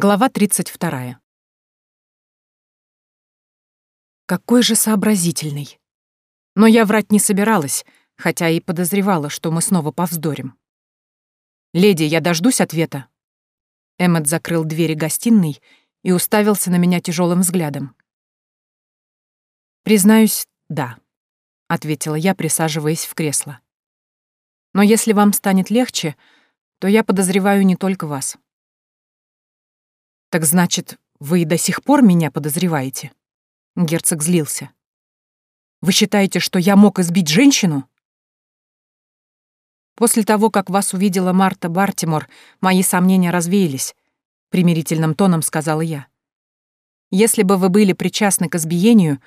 Глава 32. Какой же сообразительный. Но я врать не собиралась, хотя и подозревала, что мы снова повздорим. «Леди, я дождусь ответа». Эммет закрыл двери гостиной и уставился на меня тяжелым взглядом. «Признаюсь, да», — ответила я, присаживаясь в кресло. «Но если вам станет легче, то я подозреваю не только вас». «Так значит, вы и до сих пор меня подозреваете?» Герцог злился. «Вы считаете, что я мог избить женщину?» «После того, как вас увидела Марта Бартимор, мои сомнения развеялись», — примирительным тоном сказала я. «Если бы вы были причастны к избиению,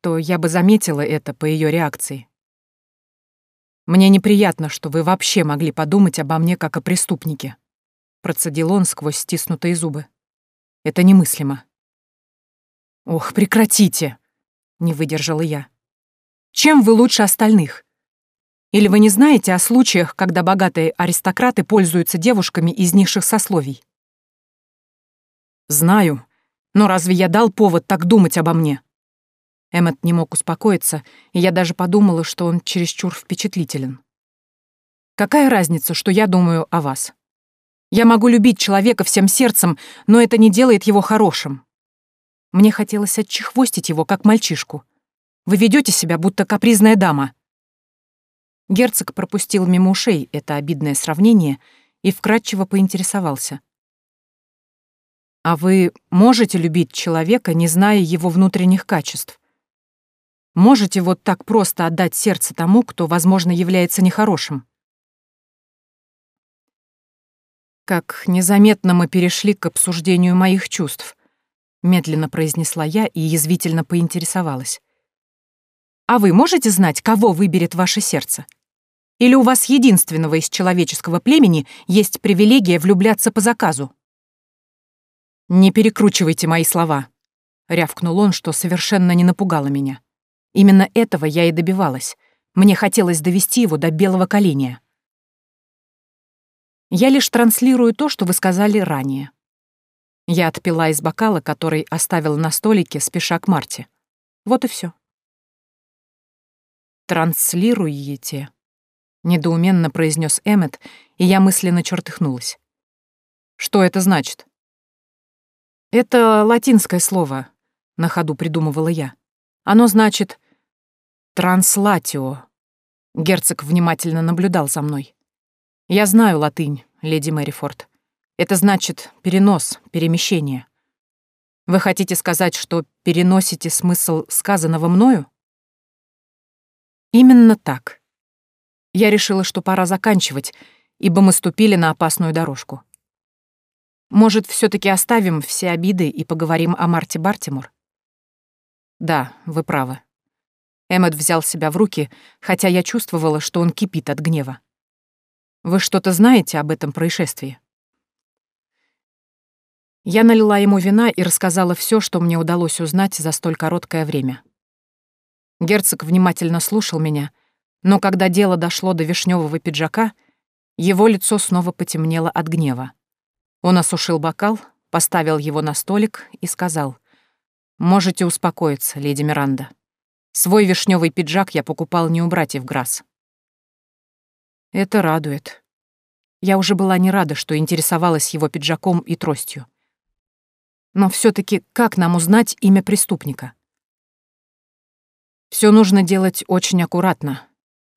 то я бы заметила это по ее реакции. Мне неприятно, что вы вообще могли подумать обо мне как о преступнике», — процедил он сквозь стиснутые зубы. Это немыслимо. «Ох, прекратите!» — не выдержала я. «Чем вы лучше остальных? Или вы не знаете о случаях, когда богатые аристократы пользуются девушками из низших сословий?» «Знаю. Но разве я дал повод так думать обо мне?» Эммет не мог успокоиться, и я даже подумала, что он чересчур впечатлителен. «Какая разница, что я думаю о вас? Я могу любить человека всем сердцем, но это не делает его хорошим. Мне хотелось отчехвостить его, как мальчишку. Вы ведете себя, будто капризная дама. Герцог пропустил мимо ушей это обидное сравнение и вкратчиво поинтересовался. «А вы можете любить человека, не зная его внутренних качеств? Можете вот так просто отдать сердце тому, кто, возможно, является нехорошим?» Как незаметно мы перешли к обсуждению моих чувств, медленно произнесла я и язвительно поинтересовалась. А вы можете знать, кого выберет ваше сердце? Или у вас единственного из человеческого племени есть привилегия влюбляться по заказу? Не перекручивайте мои слова, рявкнул он, что совершенно не напугало меня. Именно этого я и добивалась. Мне хотелось довести его до белого коленя. Я лишь транслирую то, что вы сказали ранее. Я отпила из бокала, который оставила на столике, спеша к Марте. Вот и все. «Транслируете?» — недоуменно произнес Эммет, и я мысленно чертыхнулась. «Что это значит?» «Это латинское слово», — на ходу придумывала я. «Оно значит «транслатио». Герцог внимательно наблюдал за мной. «Я знаю латынь, леди Мэрифорд. Это значит перенос, перемещение. Вы хотите сказать, что переносите смысл сказанного мною?» Именно так. Я решила, что пора заканчивать, ибо мы ступили на опасную дорожку. Может, все таки оставим все обиды и поговорим о Марте Бартимур? Да, вы правы. Эммет взял себя в руки, хотя я чувствовала, что он кипит от гнева. Вы что-то знаете об этом происшествии?» Я налила ему вина и рассказала все, что мне удалось узнать за столь короткое время. Герцог внимательно слушал меня, но когда дело дошло до вишневого пиджака, его лицо снова потемнело от гнева. Он осушил бокал, поставил его на столик и сказал, «Можете успокоиться, леди Миранда. Свой вишневый пиджак я покупал не у братьев Грасс. Это радует. Я уже была не рада, что интересовалась его пиджаком и тростью. Но все таки как нам узнать имя преступника? Все нужно делать очень аккуратно,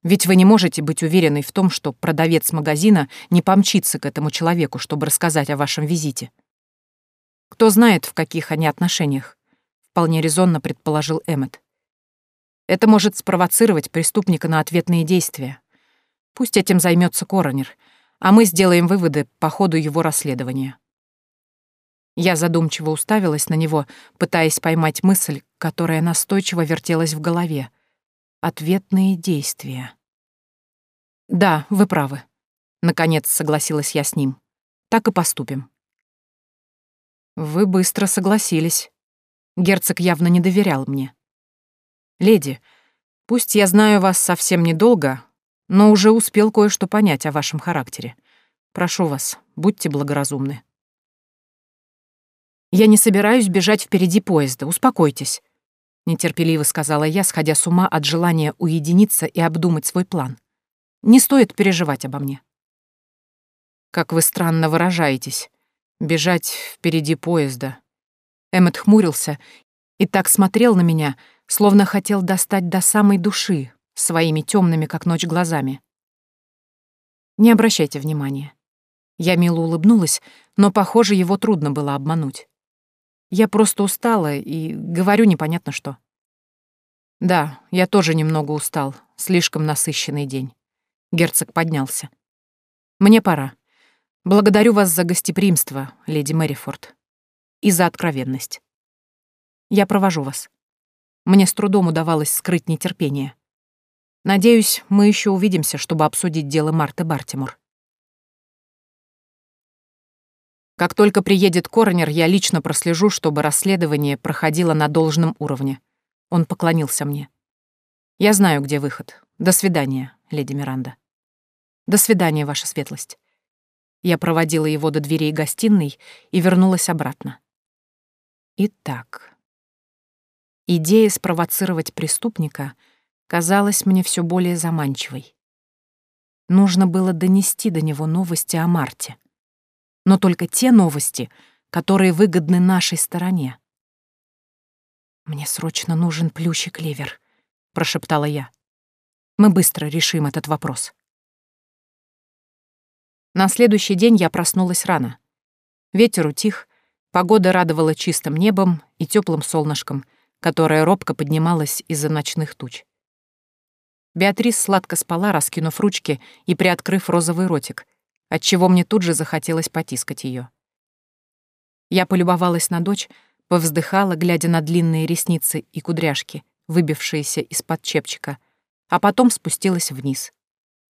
ведь вы не можете быть уверены в том, что продавец магазина не помчится к этому человеку, чтобы рассказать о вашем визите. Кто знает, в каких они отношениях, вполне резонно предположил Эммет. Это может спровоцировать преступника на ответные действия. Пусть этим займется коронер, а мы сделаем выводы по ходу его расследования. Я задумчиво уставилась на него, пытаясь поймать мысль, которая настойчиво вертелась в голове. Ответные действия. «Да, вы правы», — наконец согласилась я с ним. «Так и поступим». «Вы быстро согласились». Герцог явно не доверял мне. «Леди, пусть я знаю вас совсем недолго, но уже успел кое-что понять о вашем характере. Прошу вас, будьте благоразумны. «Я не собираюсь бежать впереди поезда, успокойтесь», — нетерпеливо сказала я, сходя с ума от желания уединиться и обдумать свой план. «Не стоит переживать обо мне». «Как вы странно выражаетесь. Бежать впереди поезда». Эммет хмурился и так смотрел на меня, словно хотел достать до самой души своими темными, как ночь, глазами. Не обращайте внимания. Я мило улыбнулась, но, похоже, его трудно было обмануть. Я просто устала и говорю непонятно что. Да, я тоже немного устал. Слишком насыщенный день. Герцог поднялся. Мне пора. Благодарю вас за гостеприимство, леди Мэрифорд. И за откровенность. Я провожу вас. Мне с трудом удавалось скрыть нетерпение. Надеюсь, мы еще увидимся, чтобы обсудить дело Марты Бартимур. Как только приедет коронер, я лично прослежу, чтобы расследование проходило на должном уровне. Он поклонился мне. Я знаю, где выход. До свидания, леди Миранда. До свидания, ваша светлость. Я проводила его до дверей гостиной и вернулась обратно. Итак, идея спровоцировать преступника казалась мне все более заманчивой. Нужно было донести до него новости о Марте — но только те новости, которые выгодны нашей стороне. «Мне срочно нужен плющик ливер», — прошептала я. «Мы быстро решим этот вопрос». На следующий день я проснулась рано. Ветер утих, погода радовала чистым небом и теплым солнышком, которое робко поднималось из-за ночных туч. Беатрис сладко спала, раскинув ручки и приоткрыв розовый ротик, отчего мне тут же захотелось потискать ее. Я полюбовалась на дочь, повздыхала, глядя на длинные ресницы и кудряшки, выбившиеся из-под чепчика, а потом спустилась вниз.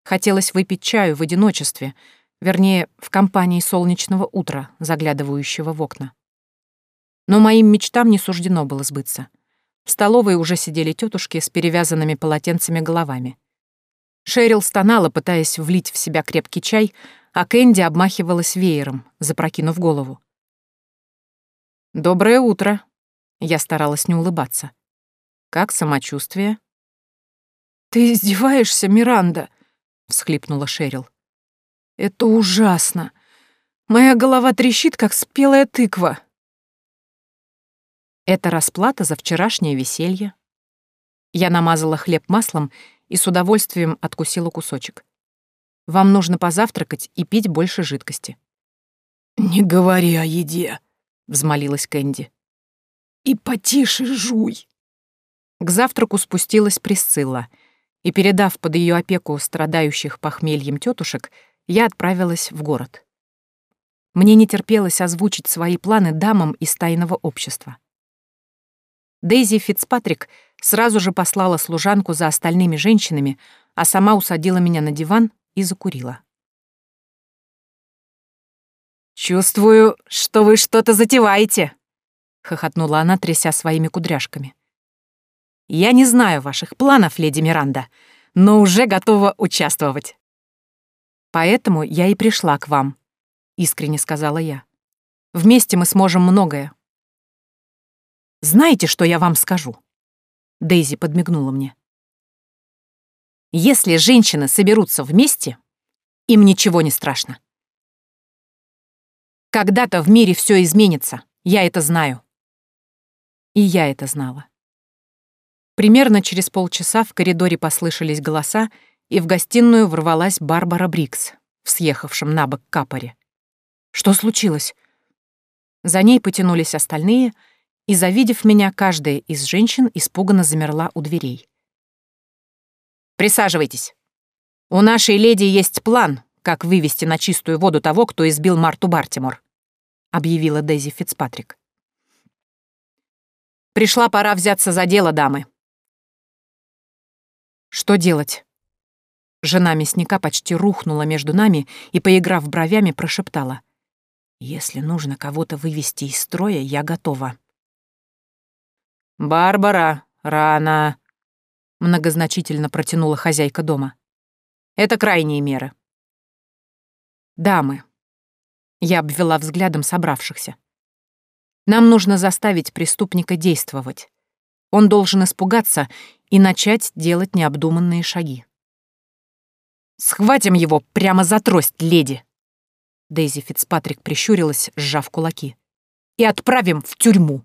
Хотелось выпить чаю в одиночестве, вернее, в компании солнечного утра, заглядывающего в окна. Но моим мечтам не суждено было сбыться. В столовой уже сидели тетушки с перевязанными полотенцами головами. Шерил стонала, пытаясь влить в себя крепкий чай, а Кэнди обмахивалась веером, запрокинув голову. «Доброе утро!» Я старалась не улыбаться. «Как самочувствие?» «Ты издеваешься, Миранда?» — всхлипнула Шерил. «Это ужасно! Моя голова трещит, как спелая тыква!» Это расплата за вчерашнее веселье. Я намазала хлеб маслом и с удовольствием откусила кусочек. Вам нужно позавтракать и пить больше жидкости». «Не говори о еде», — взмолилась Кэнди. «И потише жуй». К завтраку спустилась Присцилла, и, передав под ее опеку страдающих похмельем тетушек, я отправилась в город. Мне не терпелось озвучить свои планы дамам из тайного общества. Дейзи Фицпатрик сразу же послала служанку за остальными женщинами, а сама усадила меня на диван и закурила. «Чувствую, что вы что-то затеваете», — хохотнула она, тряся своими кудряшками. «Я не знаю ваших планов, леди Миранда, но уже готова участвовать». «Поэтому я и пришла к вам», — искренне сказала я. «Вместе мы сможем многое». «Знаете, что я вам скажу?» Дейзи подмигнула мне. Если женщины соберутся вместе, им ничего не страшно. Когда-то в мире все изменится, я это знаю. И я это знала. Примерно через полчаса в коридоре послышались голоса, и в гостиную ворвалась Барбара Брикс в съехавшем на бок капоре. Что случилось? За ней потянулись остальные, и, завидев меня, каждая из женщин испуганно замерла у дверей. Присаживайтесь. У нашей леди есть план, как вывести на чистую воду того, кто избил Марту Бартимор», — объявила Дейзи Фицпатрик. «Пришла пора взяться за дело, дамы». «Что делать?» Жена мясника почти рухнула между нами и, поиграв бровями, прошептала. «Если нужно кого-то вывести из строя, я готова». «Барбара, рано!» многозначительно протянула хозяйка дома. Это крайние меры. Дамы. Я обвела взглядом собравшихся. Нам нужно заставить преступника действовать. Он должен испугаться и начать делать необдуманные шаги. «Схватим его прямо за трость, леди!» Дейзи Фицпатрик прищурилась, сжав кулаки. «И отправим в тюрьму!»